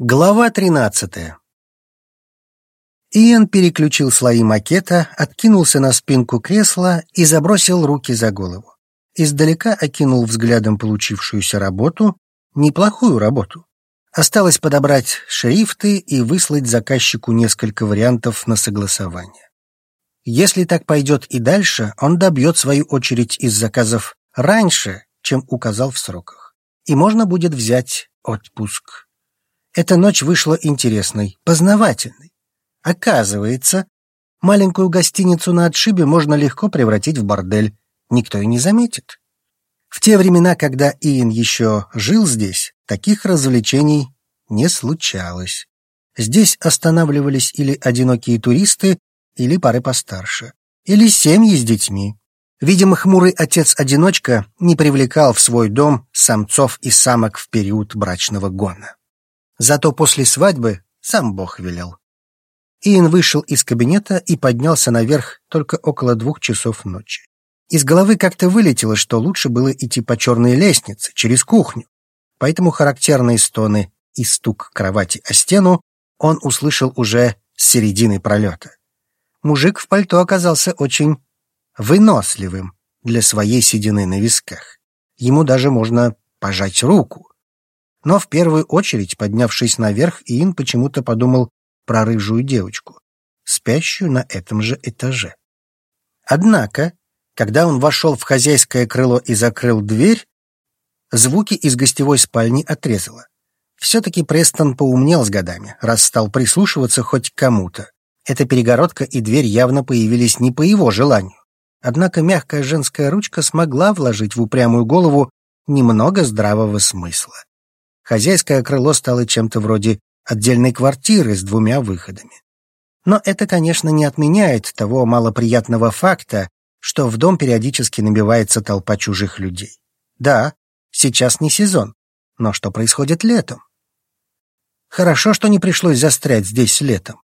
Глава 13 Иэн переключил слои макета, откинулся на спинку кресла и забросил руки за голову. Издалека окинул взглядом получившуюся работу, неплохую работу. Осталось подобрать шрифты и выслать заказчику несколько вариантов на согласование. Если так пойдет и дальше, он добьет свою очередь из заказов раньше, чем указал в сроках. И можно будет взять отпуск. Эта ночь вышла интересной, познавательной. Оказывается, маленькую гостиницу на отшибе можно легко превратить в бордель. Никто и не заметит. В те времена, когда Иэн еще жил здесь, таких развлечений не случалось. Здесь останавливались или одинокие туристы, или пары постарше, или семьи с детьми. Видимо, хмурый отец-одиночка не привлекал в свой дом самцов и самок в период брачного гона. Зато после свадьбы сам Бог велел. Иэн вышел из кабинета и поднялся наверх только около двух часов ночи. Из головы как-то вылетело, что лучше было идти по черной лестнице, через кухню. Поэтому характерные стоны и стук кровати о стену он услышал уже с середины пролета. Мужик в пальто оказался очень выносливым для своей седины на висках. Ему даже можно пожать руку. Но в первую очередь, поднявшись наверх, Иин почему-то подумал про рыжую девочку, спящую на этом же этаже. Однако, когда он вошел в хозяйское крыло и закрыл дверь, звуки из гостевой спальни отрезало. Все-таки Престон поумнел с годами, раз стал прислушиваться хоть к кому-то. Эта перегородка и дверь явно появились не по его желанию. Однако мягкая женская ручка смогла вложить в упрямую голову немного здравого смысла. Хозяйское крыло стало чем-то вроде отдельной квартиры с двумя выходами. Но это, конечно, не отменяет того малоприятного факта, что в дом периодически набивается толпа чужих людей. Да, сейчас не сезон, но что происходит летом? Хорошо, что не пришлось застрять здесь летом.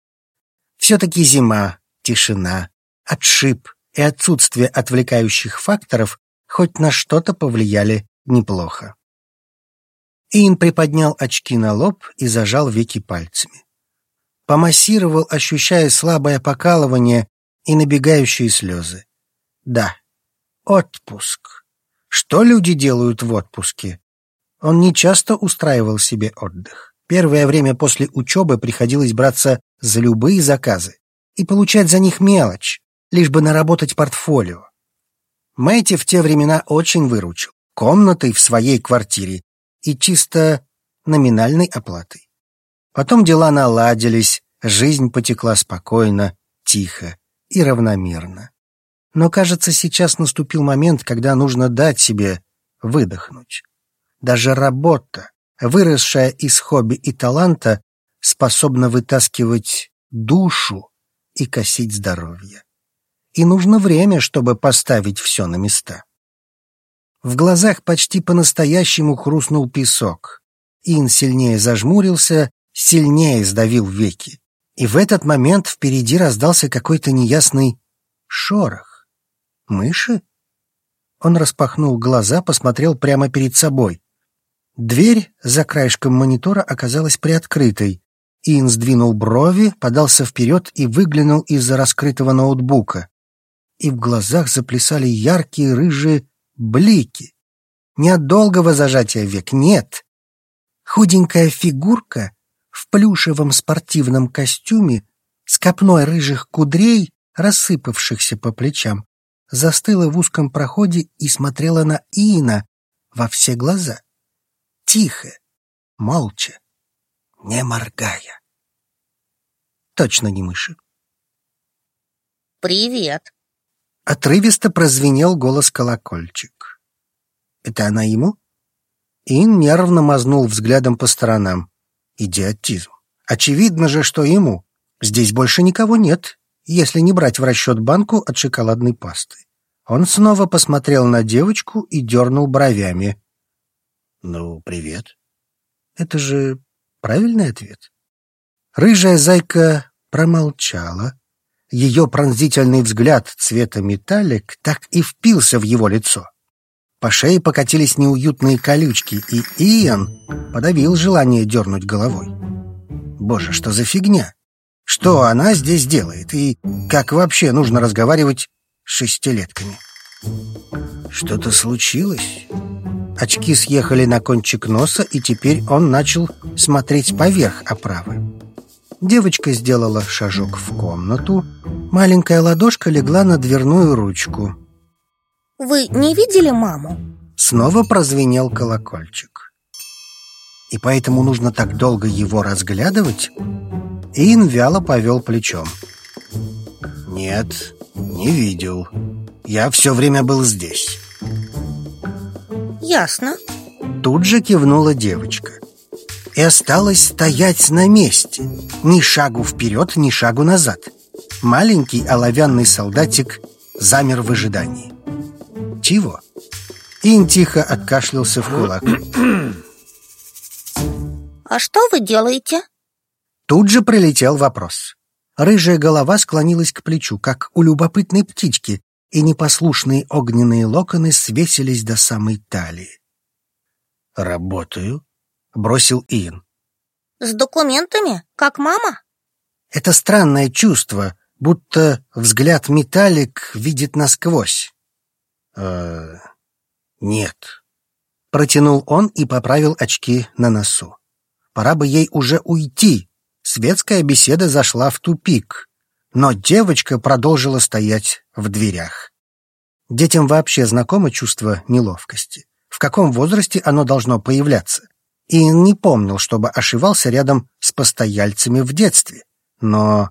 Все-таки зима, тишина, отшиб и отсутствие отвлекающих факторов хоть на что-то повлияли неплохо. Иэн приподнял очки на лоб и зажал веки пальцами. Помассировал, ощущая слабое покалывание и набегающие слезы. Да, отпуск. Что люди делают в отпуске? Он не часто устраивал себе отдых. Первое время после учебы приходилось браться за любые заказы и получать за них мелочь, лишь бы наработать портфолио. Мэйти в те времена очень выручил. Комнатой в своей квартире и чисто номинальной оплатой. Потом дела наладились, жизнь потекла спокойно, тихо и равномерно. Но, кажется, сейчас наступил момент, когда нужно дать себе выдохнуть. Даже работа, выросшая из хобби и таланта, способна вытаскивать душу и косить здоровье. И нужно время, чтобы поставить все на места. В глазах почти по-настоящему хрустнул песок. Ин сильнее зажмурился, сильнее сдавил веки. И в этот момент впереди раздался какой-то неясный шорох. Мыши? Он распахнул глаза, посмотрел прямо перед собой. Дверь за краешком монитора оказалась приоткрытой. Ин сдвинул брови, подался вперед и выглянул из-за раскрытого ноутбука. И в глазах заплясали яркие рыжие блики. Долгого зажатия век, нет. Худенькая фигурка в плюшевом спортивном костюме с копной рыжих кудрей, рассыпавшихся по плечам, застыла в узком проходе и смотрела на Иина во все глаза. Тихо, молча, не моргая. Точно не мыши. «Привет!» Отрывисто прозвенел голос колокольчик. Это она ему? Ин нервно мазнул взглядом по сторонам. Идиотизм. Очевидно же, что ему. Здесь больше никого нет, если не брать в расчет банку от шоколадной пасты. Он снова посмотрел на девочку и дернул бровями. «Ну, привет». Это же правильный ответ. Рыжая зайка промолчала, ее пронзительный взгляд цвета металлик так и впился в его лицо. По шее покатились неуютные колючки, и Иэн подавил желание дернуть головой. Боже, что за фигня? Что она здесь делает? И как вообще нужно разговаривать с шестилетками? Что-то случилось? Очки съехали на кончик носа, и теперь он начал смотреть поверх оправы. Девочка сделала шажок в комнату. Маленькая ладошка легла на дверную ручку. «Вы не видели маму?» Снова прозвенел колокольчик. И поэтому нужно так долго его разглядывать? Ин вяло повел плечом. «Нет, не видел. Я все время был здесь». Ясно. Тут же кивнула девочка. И осталось стоять на месте. Ни шагу вперед, ни шагу назад. Маленький оловянный солдатик замер в ожидании. Чего? Ин тихо откашлялся в кулак. А что вы делаете? Тут же прилетел вопрос. Рыжая голова склонилась к плечу, как у любопытной птички, и непослушные огненные локоны свесились до самой талии. «Работаю», — бросил Иэн. «С документами, как мама?» Это странное чувство, будто взгляд металлик видит насквозь. «Э, нет», — протянул он и поправил очки на носу. Пора бы ей уже уйти. Светская беседа зашла в тупик но девочка продолжила стоять в дверях. Детям вообще знакомо чувство неловкости. В каком возрасте оно должно появляться? И не помнил, чтобы ошивался рядом с постояльцами в детстве. Но,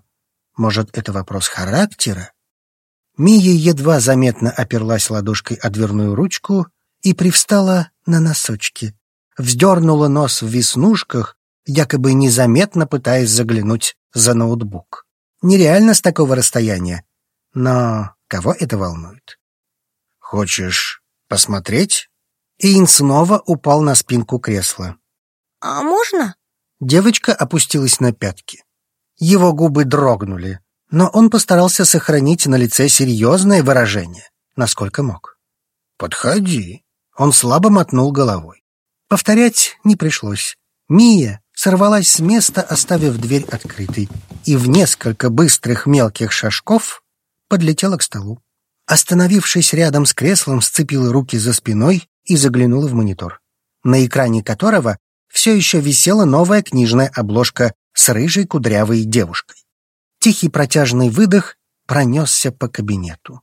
может, это вопрос характера? Мия едва заметно оперлась ладошкой о дверную ручку и привстала на носочки. Вздернула нос в веснушках, якобы незаметно пытаясь заглянуть за ноутбук. Нереально с такого расстояния. Но кого это волнует? Хочешь посмотреть? Иин снова упал на спинку кресла. А можно? Девочка опустилась на пятки. Его губы дрогнули, но он постарался сохранить на лице серьезное выражение, насколько мог. «Подходи». Он слабо мотнул головой. Повторять не пришлось. Мия сорвалась с места, оставив дверь открытой, и в несколько быстрых мелких шажков подлетела к столу. Остановившись рядом с креслом, сцепила руки за спиной и заглянула в монитор, на экране которого все еще висела новая книжная обложка с рыжей кудрявой девушкой. Тихий протяжный выдох пронесся по кабинету.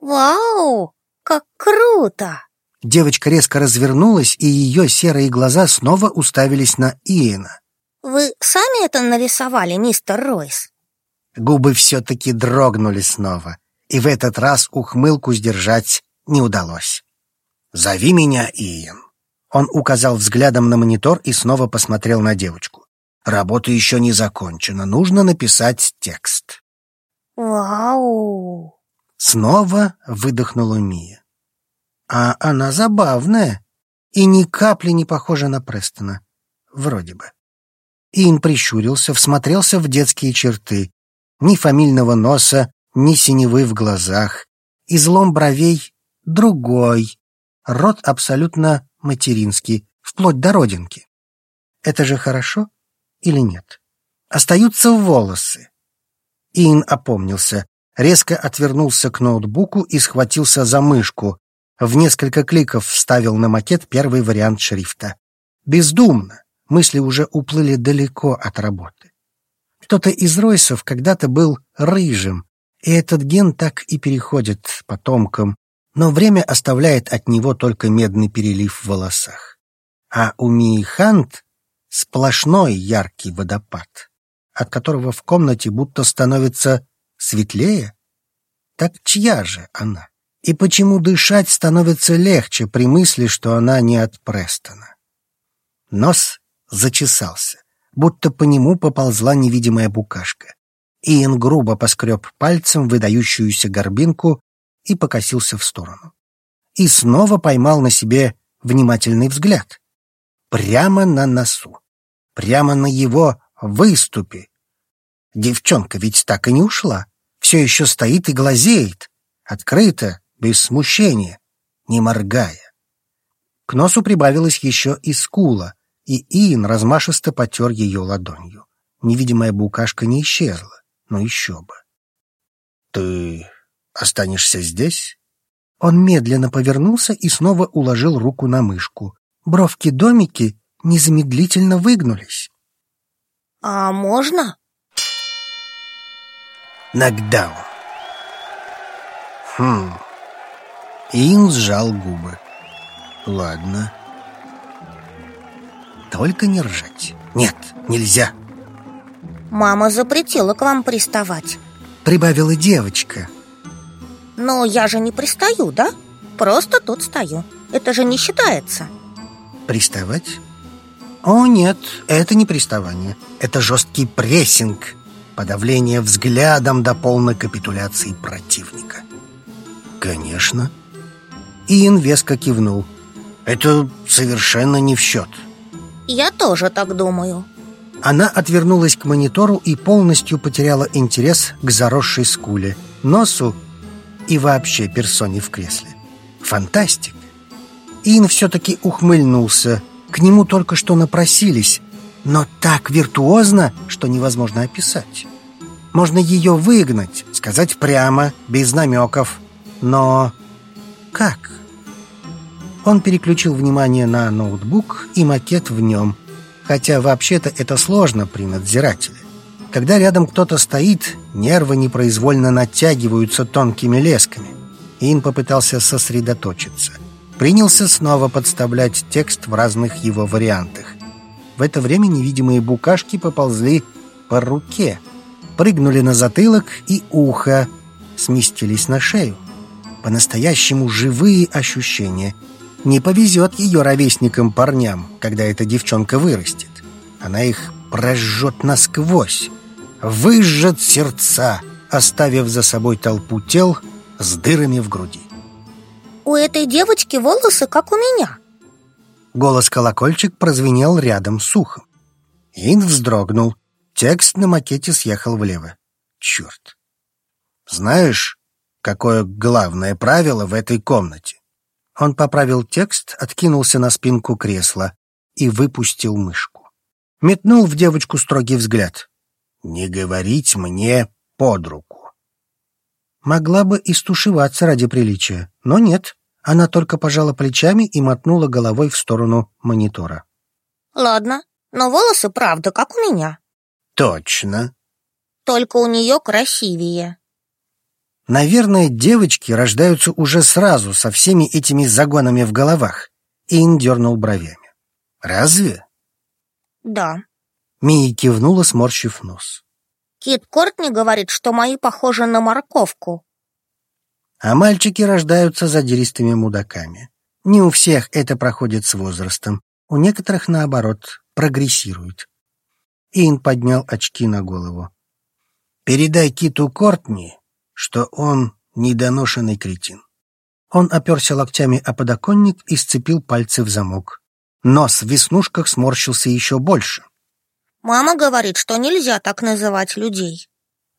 «Вау! Как круто!» Девочка резко развернулась, и ее серые глаза снова уставились на Иэна. «Вы сами это нарисовали, мистер Ройс?» Губы все-таки дрогнули снова, и в этот раз ухмылку сдержать не удалось. «Зови меня Иэн». Он указал взглядом на монитор и снова посмотрел на девочку. «Работа еще не закончена, нужно написать текст». «Вау!» Снова выдохнула Мия. А она забавная и ни капли не похожа на Престона. Вроде бы. Ин прищурился, всмотрелся в детские черты. Ни фамильного носа, ни синевы в глазах. Излом бровей другой. Рот абсолютно материнский, вплоть до родинки. Это же хорошо или нет? Остаются волосы. Ин опомнился, резко отвернулся к ноутбуку и схватился за мышку, в несколько кликов вставил на макет первый вариант шрифта. Бездумно. Мысли уже уплыли далеко от работы. Кто-то из Ройсов когда-то был рыжим, и этот ген так и переходит потомкам, но время оставляет от него только медный перелив в волосах. А у Мии Хант сплошной яркий водопад, от которого в комнате будто становится светлее. Так чья же она? И почему дышать становится легче при мысли, что она не от Престона? Нос зачесался, будто по нему поползла невидимая букашка. Иэн грубо поскреб пальцем выдающуюся горбинку и покосился в сторону. И снова поймал на себе внимательный взгляд. Прямо на носу. Прямо на его выступе. Девчонка ведь так и не ушла. Все еще стоит и глазеет. Открыто, без смущения, не моргая. К носу прибавилась еще и скула, и Иин размашисто потер ее ладонью. Невидимая букашка не исчезла, но еще бы. «Ты останешься здесь?» Он медленно повернулся и снова уложил руку на мышку. Бровки домики незамедлительно выгнулись. «А можно?» Нокдаун. Хм. Ин сжал губы. Ладно. Только не ржать. Нет, нельзя. Мама запретила к вам приставать. Прибавила девочка. Но я же не пристаю, да? Просто тут стою. Это же не считается. Приставать? О, нет, это не приставание. Это жесткий прессинг. Подавление взглядом до полной капитуляции противника. Конечно. Иэн веско кивнул. Это совершенно не в счет. Я тоже так думаю. Она отвернулась к монитору и полностью потеряла интерес к заросшей скуле, носу и вообще персоне в кресле. Фантастика! Ин все-таки ухмыльнулся. К нему только что напросились, но так виртуозно, что невозможно описать. Можно ее выгнать, сказать прямо, без намеков. Но как? Он переключил внимание на ноутбук и макет в нем. Хотя вообще-то это сложно при надзирателе. Когда рядом кто-то стоит, нервы непроизвольно натягиваются тонкими лесками. Ин попытался сосредоточиться. Принялся снова подставлять текст в разных его вариантах. В это время невидимые букашки поползли по руке, прыгнули на затылок и ухо, сместились на шею. По-настоящему живые ощущения. Не повезет ее ровесникам-парням, когда эта девчонка вырастет. Она их прожжет насквозь, выжжет сердца, оставив за собой толпу тел с дырами в груди. У этой девочки волосы, как у меня. Голос-колокольчик прозвенел рядом с ухом. Ин вздрогнул. Текст на макете съехал влево. Черт. Знаешь, какое главное правило в этой комнате? Он поправил текст, откинулся на спинку кресла и выпустил мышку. Метнул в девочку строгий взгляд. «Не говорить мне под руку». Могла бы и стушеваться ради приличия, но нет. Она только пожала плечами и мотнула головой в сторону монитора. Ладно, но волосы, правда, как у меня. Точно. Только у нее красивее. Наверное, девочки рождаются уже сразу со всеми этими загонами в головах. Ин дернул бровями. Разве? Да. Мия кивнула, сморщив нос. Кит Кортни говорит, что мои похожи на морковку. А мальчики рождаются задиристыми мудаками. Не у всех это проходит с возрастом. У некоторых, наоборот, прогрессирует. Ин поднял очки на голову. «Передай Киту Кортни, что он недоношенный кретин». Он оперся локтями о подоконник и сцепил пальцы в замок. Нос в веснушках сморщился еще больше. «Мама говорит, что нельзя так называть людей».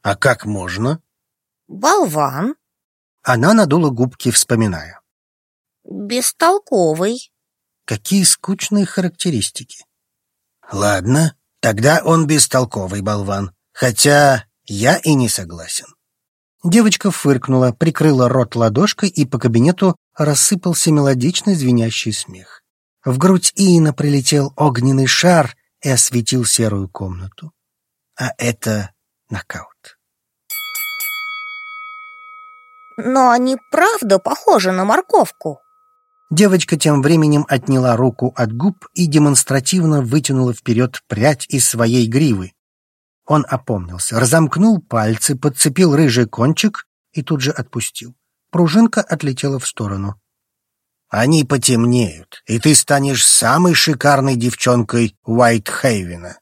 «А как можно?» «Болван», она надула губки, вспоминая. «Бестолковый». Какие скучные характеристики. Ладно, тогда он бестолковый болван. Хотя я и не согласен. Девочка фыркнула, прикрыла рот ладошкой, и по кабинету рассыпался мелодичный звенящий смех. В грудь Иина прилетел огненный шар и осветил серую комнату. А это нокаут. Но они правда похожи на морковку. Девочка тем временем отняла руку от губ и демонстративно вытянула вперед прядь из своей гривы. Он опомнился, разомкнул пальцы, подцепил рыжий кончик и тут же отпустил. Пружинка отлетела в сторону. «Они потемнеют, и ты станешь самой шикарной девчонкой Уайтхейвена».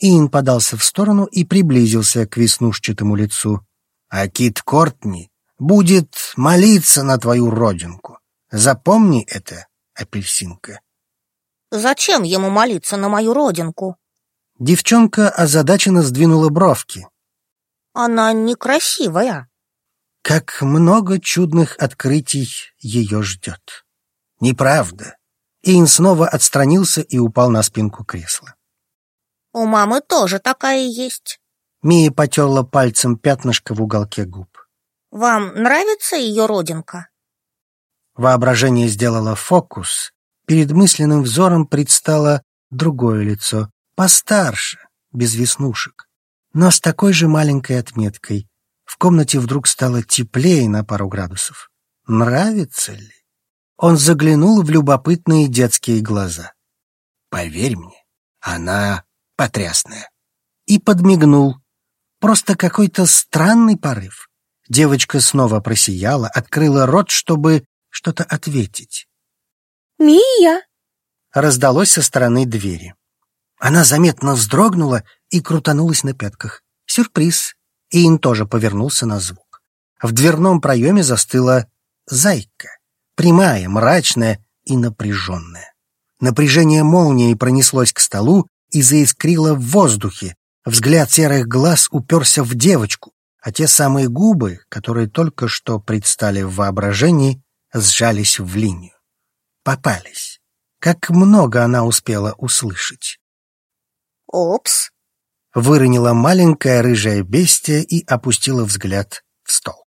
Иэн подался в сторону и приблизился к веснушчатому лицу. «А Кит Кортни будет молиться на твою родинку. Запомни это, апельсинка. Зачем ему молиться на мою родинку? Девчонка озадаченно сдвинула бровки. Она некрасивая. Как много чудных открытий ее ждет. Неправда. Ин снова отстранился и упал на спинку кресла. У мамы тоже такая есть. Мия потерла пальцем пятнышко в уголке губ. Вам нравится ее родинка? Воображение сделало фокус. Перед мысленным взором предстало другое лицо, постарше, без веснушек, но с такой же маленькой отметкой. В комнате вдруг стало теплее на пару градусов. Нравится ли? Он заглянул в любопытные детские глаза. «Поверь мне, она потрясная». И подмигнул. Просто какой-то странный порыв. Девочка снова просияла, открыла рот, чтобы что-то ответить. «Мия!» Раздалось со стороны двери. Она заметно вздрогнула и крутанулась на пятках. Сюрприз. Иин тоже повернулся на звук. В дверном проеме застыла зайка. Прямая, мрачная и напряженная. Напряжение молнии пронеслось к столу и заискрило в воздухе. Взгляд серых глаз уперся в девочку, а те самые губы, которые только что предстали в воображении, сжались в линию. Попались. Как много она успела услышать. «Опс!» — выронила маленькая рыжая бестия и опустила взгляд в стол.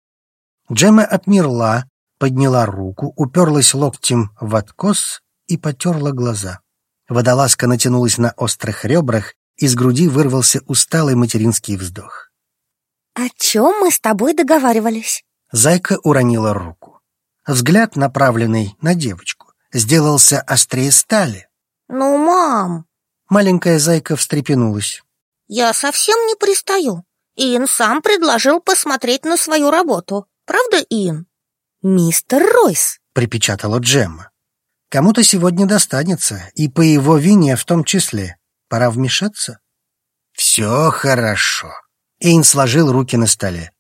Джемма отмерла, подняла руку, уперлась локтем в откос и потерла глаза. Водолазка натянулась на острых ребрах, из груди вырвался усталый материнский вздох. «О чем мы с тобой договаривались?» Зайка уронила руку. Взгляд, направленный на девочку, сделался острее стали. «Ну, мам!» Маленькая зайка встрепенулась. «Я совсем не пристаю. Иэн сам предложил посмотреть на свою работу. Правда, Иэн?» «Мистер Ройс», — припечатала Джемма. «Кому-то сегодня достанется, и по его вине в том числе. Пора вмешаться?» «Все хорошо». Эйн сложил руки на столе.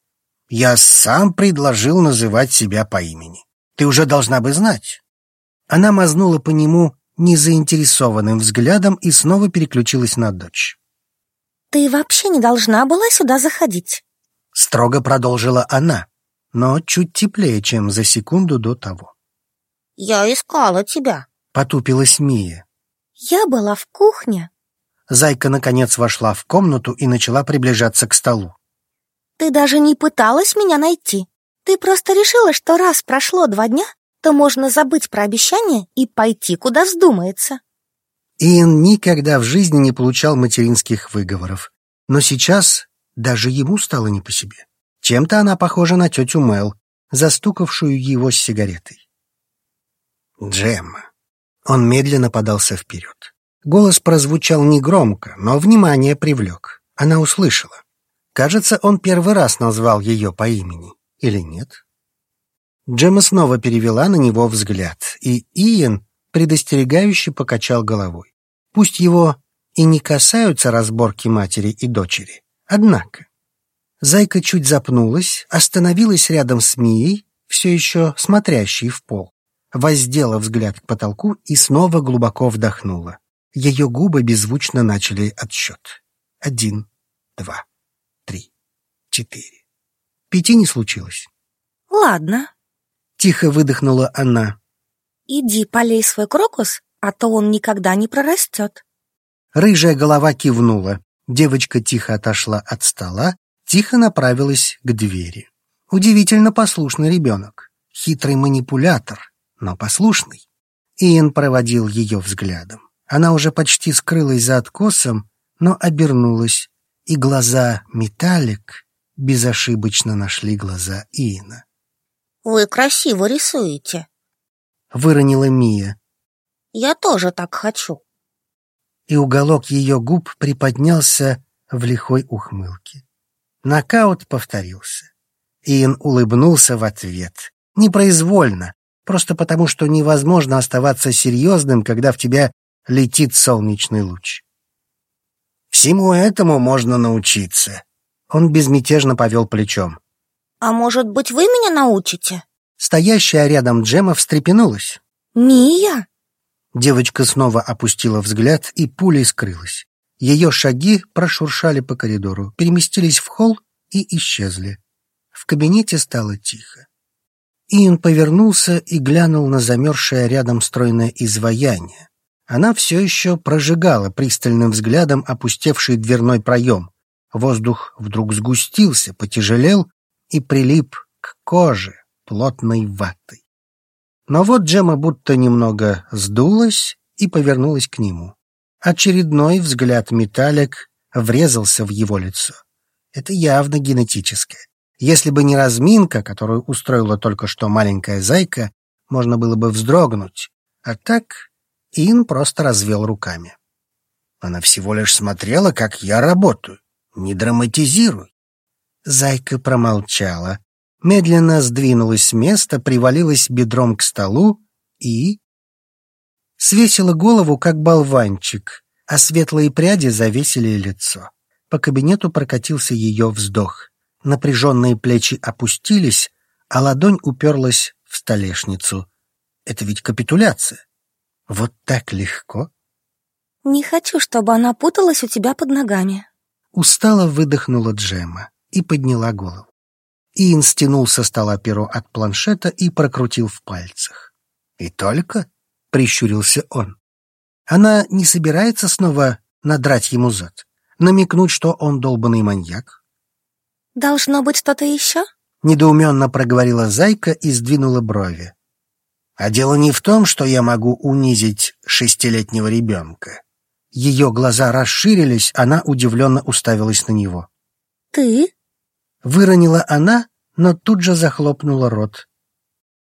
«Я сам предложил называть себя по имени. Ты уже должна бы знать». Она мазнула по нему незаинтересованным взглядом и снова переключилась на дочь. «Ты вообще не должна была сюда заходить», — строго продолжила она, но чуть теплее, чем за секунду до того. «Я искала тебя», — потупилась Мия. «Я была в кухне». Зайка, наконец, вошла в комнату и начала приближаться к столу. «Ты даже не пыталась меня найти. Ты просто решила, что раз прошло два дня, то можно забыть про обещание и пойти, куда вздумается». Иэн никогда в жизни не получал материнских выговоров, но сейчас даже ему стало не по себе. Чем-то она похожа на тетю Мел, застукавшую его с сигаретой. Джемма. Он медленно подался вперед. Голос прозвучал негромко, но внимание привлек. Она услышала. Кажется, он первый раз назвал ее по имени. Или нет? Джемма снова перевела на него взгляд, и Иэн предостерегающе покачал головой. Пусть его и не касаются разборки матери и дочери, однако. Зайка чуть запнулась, остановилась рядом с Мией, все еще смотрящей в пол, воздела взгляд к потолку и снова глубоко вдохнула. Ее губы беззвучно начали отсчет. Один, два, три, четыре. Пяти не случилось. «Ладно», — тихо выдохнула она. «Иди полей свой крокус, а то он никогда не прорастет». Рыжая голова кивнула. Девочка тихо отошла от стола, тихо направилась к двери. Удивительно послушный ребенок. Хитрый манипулятор, но послушный. Иэн проводил ее взглядом. Она уже почти скрылась за откосом, но обернулась, и глаза Металлик безошибочно нашли глаза Иена. «Вы красиво рисуете», — выронила Мия. «Я тоже так хочу». И уголок ее губ приподнялся в лихой ухмылке. Нокаут повторился. Иэн улыбнулся в ответ. Непроизвольно, просто потому, что невозможно оставаться серьезным, когда в тебя летит солнечный луч. Всему этому можно научиться. Он безмятежно повел плечом. «А может быть, вы меня научите?» Стоящая рядом Джема встрепенулась. «Мия?» Девочка снова опустила взгляд и пулей скрылась. Ее шаги прошуршали по коридору, переместились в холл и исчезли. В кабинете стало тихо. Иэн повернулся и глянул на замерзшее рядом стройное изваяние, Она все еще прожигала пристальным взглядом опустевший дверной проем. Воздух вдруг сгустился, потяжелел и прилип к коже плотной ватой. Но вот Джема будто немного сдулась и повернулась к нему. Очередной взгляд металлик врезался в его лицо. Это явно генетическое. Если бы не разминка, которую устроила только что маленькая зайка, можно было бы вздрогнуть. А так Ин просто развел руками. Она всего лишь смотрела, как я работаю. Не драматизируй. Зайка промолчала, медленно сдвинулась с места, привалилась бедром к столу и... Свесила голову, как болванчик, а светлые пряди завесили лицо. По кабинету прокатился ее вздох. Напряженные плечи опустились, а ладонь уперлась в столешницу. Это ведь капитуляция. Вот так легко. Не хочу, чтобы она путалась у тебя под ногами. Устало выдохнула Джема и подняла голову. Иэн стянул со стола перо от планшета и прокрутил в пальцах. «И только?» — прищурился он. «Она не собирается снова надрать ему зад? Намекнуть, что он долбанный маньяк?» «Должно быть что-то еще?» — недоуменно проговорила Зайка и сдвинула брови. «А дело не в том, что я могу унизить шестилетнего ребенка». Ее глаза расширились, она удивленно уставилась на него. «Ты?» Выронила она, но тут же захлопнула рот.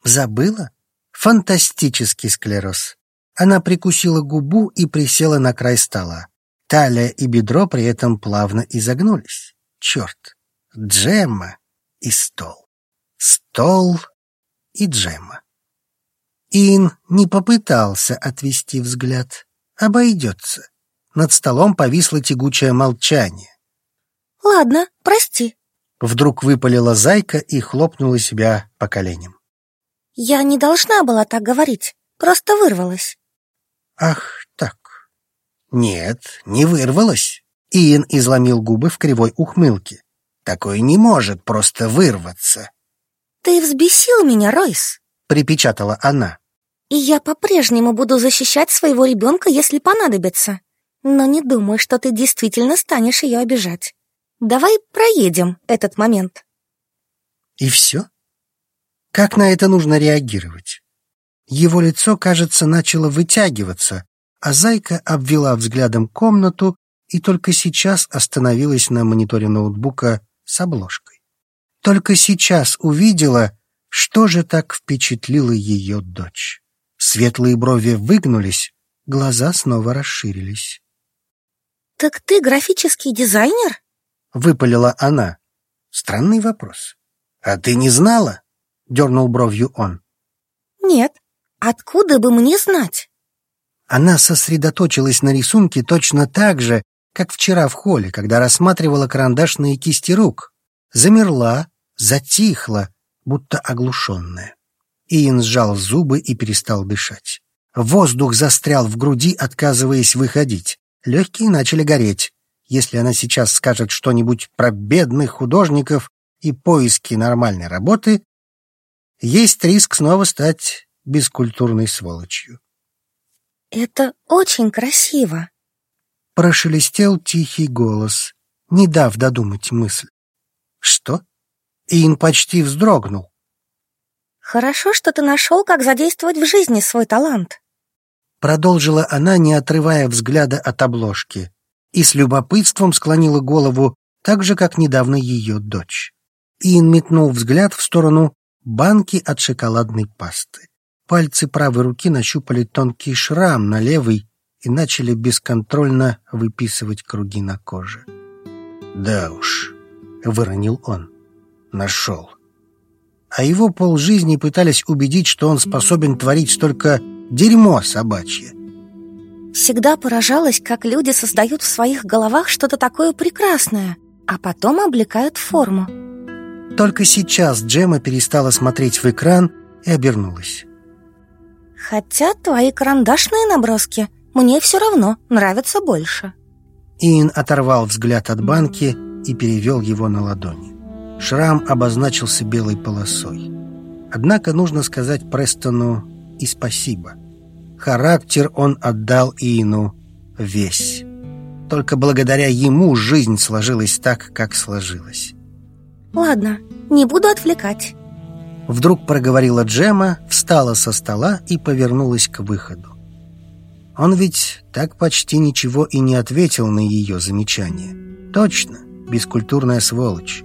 «Забыла? Фантастический склероз». Она прикусила губу и присела на край стола. Талия и бедро при этом плавно изогнулись. Черт! Джемма и стол. Стол и Джемма. Ин не попытался отвести взгляд. Обойдется. Над столом повисло тягучее молчание. «Ладно, прости». Вдруг выпалила зайка и хлопнула себя по коленям. «Я не должна была так говорить, просто вырвалась». «Ах, так. Нет, не вырвалась». Иэн изломил губы в кривой ухмылке. «Такое не может просто вырваться». «Ты взбесил меня, Ройс», — припечатала она. И я по-прежнему буду защищать своего ребенка, если понадобится. Но не думаю, что ты действительно станешь ее обижать. Давай проедем этот момент. И все? Как на это нужно реагировать? Его лицо, кажется, начало вытягиваться, а Зайка обвела взглядом комнату и только сейчас остановилась на мониторе ноутбука с обложкой. Только сейчас увидела, что же так впечатлило ее дочь. Светлые брови выгнулись, глаза снова расширились. «Так ты графический дизайнер?» — выпалила она. Странный вопрос. «А ты не знала?» — дернул бровью он. «Нет. Откуда бы мне знать?» Она сосредоточилась на рисунке точно так же, как вчера в холле, когда рассматривала карандашные кисти рук. Замерла, затихла, будто оглушенная. Иэн сжал зубы и перестал дышать. Воздух застрял в груди, отказываясь выходить. Легкие начали гореть. Если она сейчас скажет что-нибудь про бедных художников и поиски нормальной работы, есть риск снова стать бескультурной сволочью. «Это очень красиво», — прошелестел тихий голос, не дав додумать мысль. «Что?» Иэн почти вздрогнул. Хорошо, что ты нашел, как задействовать в жизни свой талант. Продолжила она, не отрывая взгляда от обложки, и с любопытством склонила голову, так же, как недавно ее дочь. Иэн метнул взгляд в сторону банки от шоколадной пасты. Пальцы правой руки нащупали тонкий шрам на левой и начали бесконтрольно выписывать круги на коже. «Да уж», — выронил он, — «нашел» а его полжизни пытались убедить, что он способен творить столько дерьмо собачье. Всегда поражалась, как люди создают в своих головах что-то такое прекрасное, а потом облекают форму. Только сейчас Джема перестала смотреть в экран и обернулась. Хотя твои карандашные наброски мне все равно нравятся больше. Иэн оторвал взгляд от банки и перевел его на ладони. Шрам обозначился белой полосой. Однако нужно сказать Престону и спасибо. Характер он отдал Иину весь. Только благодаря ему жизнь сложилась так, как сложилась. Ладно, не буду отвлекать. Вдруг проговорила Джема, встала со стола и повернулась к выходу. Он ведь так почти ничего и не ответил на ее замечание. Точно, бескультурная сволочь.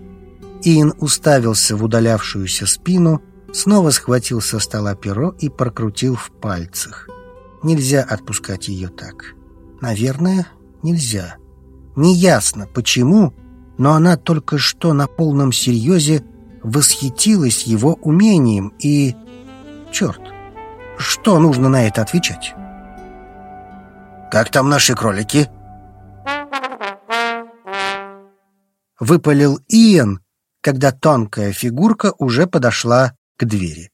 Иэн уставился в удалявшуюся спину, снова схватил со стола перо и прокрутил в пальцах. Нельзя отпускать ее так. Наверное, нельзя. Неясно, почему, но она только что на полном серьезе восхитилась его умением и... Черт, что нужно на это отвечать? «Как там наши кролики?» Выпалил Иэн, когда тонкая фигурка уже подошла к двери.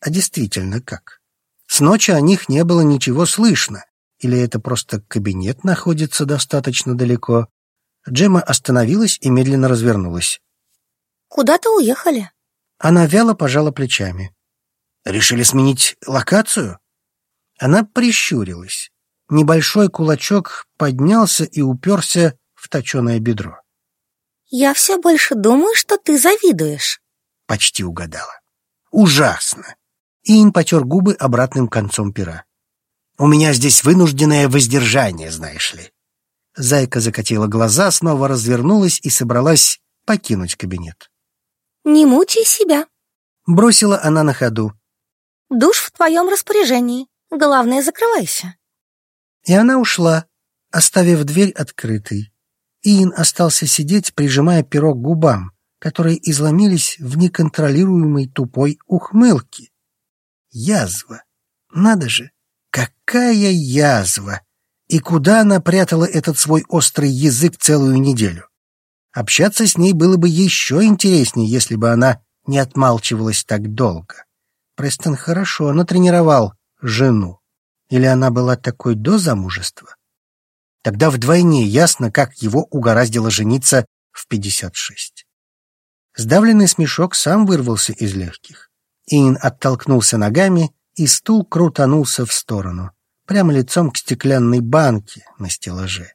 А действительно, как? С ночи о них не было ничего слышно. Или это просто кабинет находится достаточно далеко? Джема остановилась и медленно развернулась. «Куда-то уехали?» Она вяло пожала плечами. «Решили сменить локацию?» Она прищурилась. Небольшой кулачок поднялся и уперся в точеное бедро. «Я все больше думаю, что ты завидуешь». Почти угадала. «Ужасно!» Иэн потер губы обратным концом пера. «У меня здесь вынужденное воздержание, знаешь ли». Зайка закатила глаза, снова развернулась и собралась покинуть кабинет. «Не мучай себя», — бросила она на ходу. «Душ в твоем распоряжении. Главное, закрывайся». И она ушла, оставив дверь открытой. Иэн остался сидеть, прижимая перо к губам, которые изломились в неконтролируемой тупой ухмылке. Язва. Надо же, какая язва! И куда она прятала этот свой острый язык целую неделю? Общаться с ней было бы еще интереснее, если бы она не отмалчивалась так долго. Престон хорошо натренировал жену. Или она была такой до замужества? Тогда вдвойне ясно, как его угораздило жениться в 56. Сдавленный смешок сам вырвался из легких. Иэн оттолкнулся ногами, и стул крутанулся в сторону, прямо лицом к стеклянной банке на стеллаже.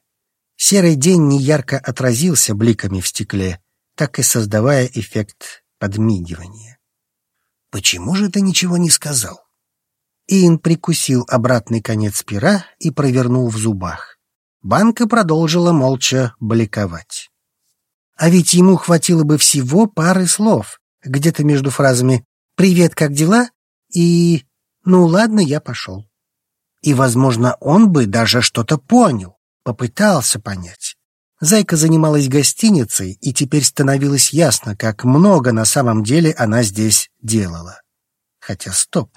Серый день неярко отразился бликами в стекле, так и создавая эффект подмигивания. «Почему же ты ничего не сказал?» Иэн прикусил обратный конец пера и провернул в зубах. Банка продолжила молча бликовать. А ведь ему хватило бы всего пары слов, где-то между фразами «Привет, как дела?» и «Ну ладно, я пошел». И, возможно, он бы даже что-то понял, попытался понять. Зайка занималась гостиницей, и теперь становилось ясно, как много на самом деле она здесь делала. Хотя стоп,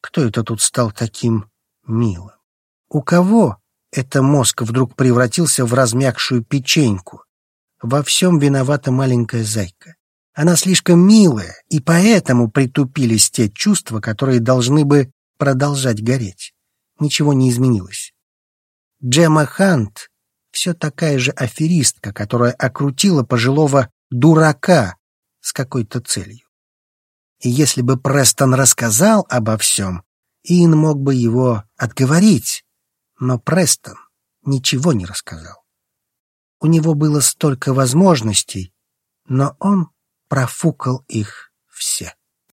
кто это тут стал таким милым? У кого это мозг вдруг превратился в размягшую печеньку. Во всем виновата маленькая зайка. Она слишком милая, и поэтому притупились те чувства, которые должны бы продолжать гореть. Ничего не изменилось. Джема Хант все такая же аферистка, которая окрутила пожилого дурака с какой-то целью. И если бы Престон рассказал обо всем, Ин мог бы его отговорить, но Престон ничего не рассказал. У него было столько возможностей, но он профукал их все.